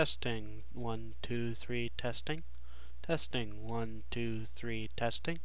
Testing, one, two, three, testing. Testing, one, two, three, testing.